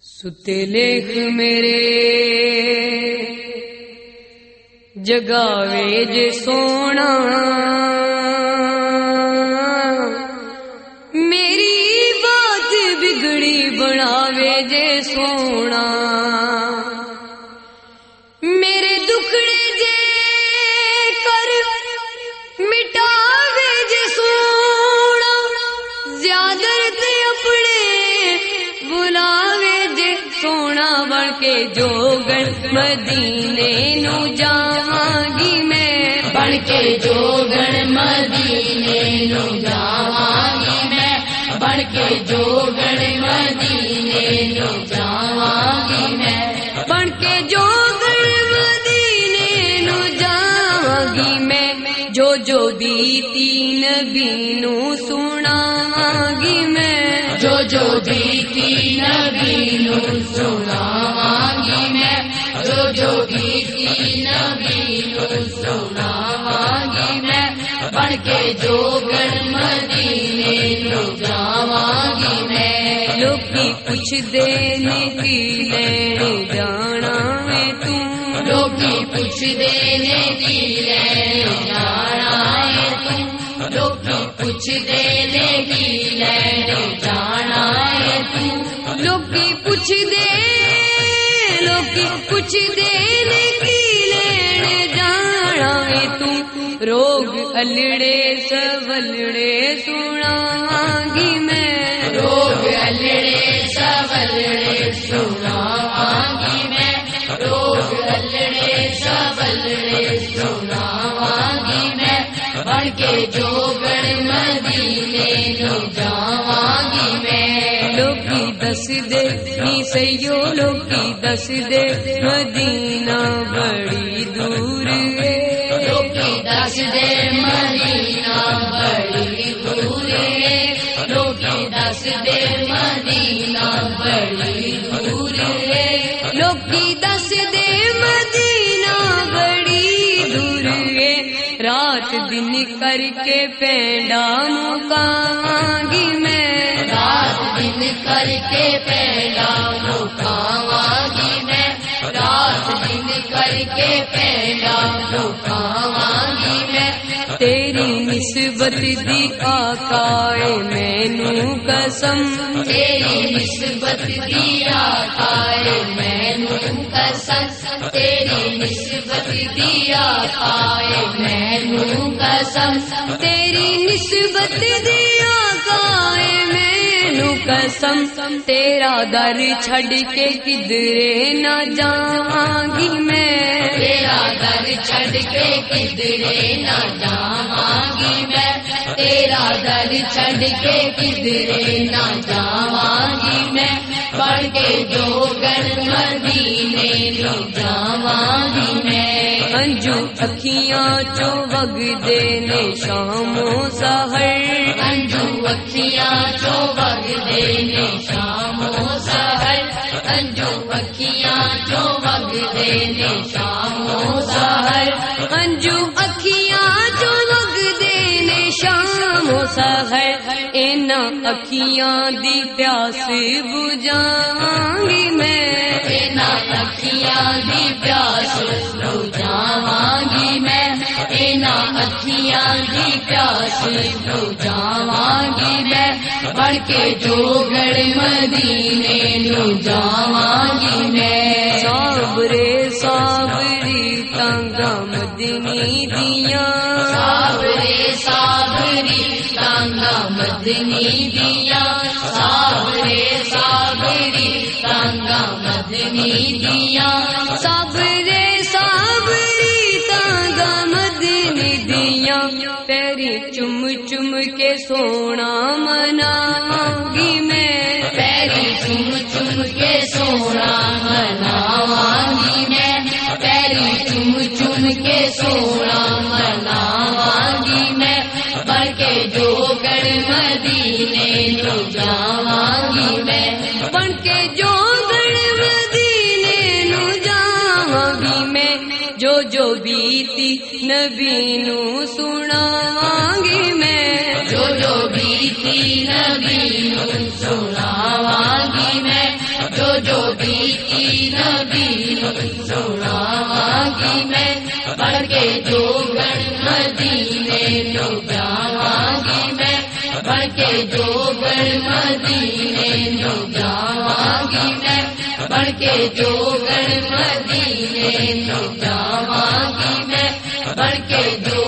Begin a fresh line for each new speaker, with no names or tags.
ستے لکھ میرے جگاوے جے سونا۔ میری بات بگڑی بناوے جے سونا۔ کے جوگن مدینے نو جاواں گی میں
بن کے جوگن مدینے نو جاواں گی میں بن کے جوگن مدینے نو جاواں گی میں
بن کے جوگن مدینے نو جاواں گی میں جو جو بیتی نبی نو سناواں گی میں
جو جو بیتی کے جوگن مدینے نو جاواں گی میں
لوکی پوچھ دے نے کی لین جانا ہے تو
لوکی پوچھ دے نے کی لین جانا ہے تو لوکی پوچھ دے نے کی لین جانا ہے تو
لوکی پوچھ دے لوکی پوچھ دے نے کی روگ الڑے سولڑے سناواں گی میں
روگ الڑے سولڑے گی میں روگ الڑے سولڑے گی میں کے مدینے نو جاواں گی میں
لوکی دس دے نی سیو لوکی دس دے مدینہ بڑی دور ہے
لوکی مدینہ بڑی دور ہے۔ لوکی دس دے مدینہ بڑی دور ہے۔
لوکی دس دے مدینہ بڑی دور ہے۔ رات دن کر کے پینڈا مکاواں گی میں۔
رات دن کر کے پہلا مکاواں میں دن کر کے پہلا مکاواں گی میں۔
تیری نسبت دی آقائے مینو قسم۔
تیری نسبت دیا کائے مینو قسم۔ تیری نسبت دیا کائے مینو قسم۔
تیری نسبت دی آقائے قسم تیرا در چھڑ کے کدرے نہ جاواں گی میں۔
تیرا در چھڑ کے کدرے نہ جاواں گی میں۔ تیرا در چھڑ کے کدرے نہ جاواں گی میں۔ پڑھ کے جو گن مدینے جاواں گی میں۔
انجو اکھیاں چو وگ دے نے شامو سہر
پکیاں جو چو وگ دینے و سہر انجو پکیاں جو وگ دینے شام و سہر
انجو اکھیاں جو وگ دینے شام و سہر اینا اکھیاں دی پیاس بجاواں
اکھیاں دی پیاس لو جاواں گی میں بڑھ کے جو گڑ مدینے لو جاواں گی میں۔
صابرے صابری تانگا مدنی دیاں
صابرے صابری تانگا مدنی دیا۔ صابرے صابری تانگا مدنی دیا۔
صابرے چم کے سونا مناگی میں،
پیری چم چم کے سونا مناواں گی میں، پیری چم چم کے سونا مناواں گی میں بڑھ کے جو گڑ مدینے نو جاواں گی میں
بن کے جو گڑ مدینے نو جاواں گی میں، جو جو بیتی نبی نو سناواں گی
نبی نو سناواں میں جو جو بیتی نبی نو میں بڑھ کے جو گڑ مدینے نو جاواں میں بڑھ کے جو گڑ مدینے نو جاواں میں بڑھ کے جو گڑ مدینے نو جاواں میں بڑھ کے جو